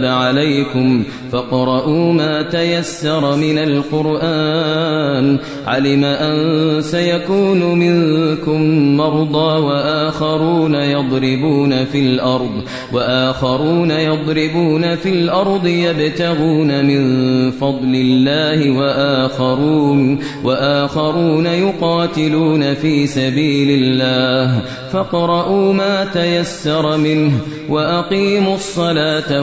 عليكم فاقرؤوا ما تيسر من القرآن. علم أن سيكون منكم مرضى وآخرون يضربون في الأرض وآخرون يضربون في الأرض يبتغون من فضل الله وآخرون وآخرون يقاتلون في سبيل الله. فاقرؤوا ما تيسر منه وأقيموا الصلاة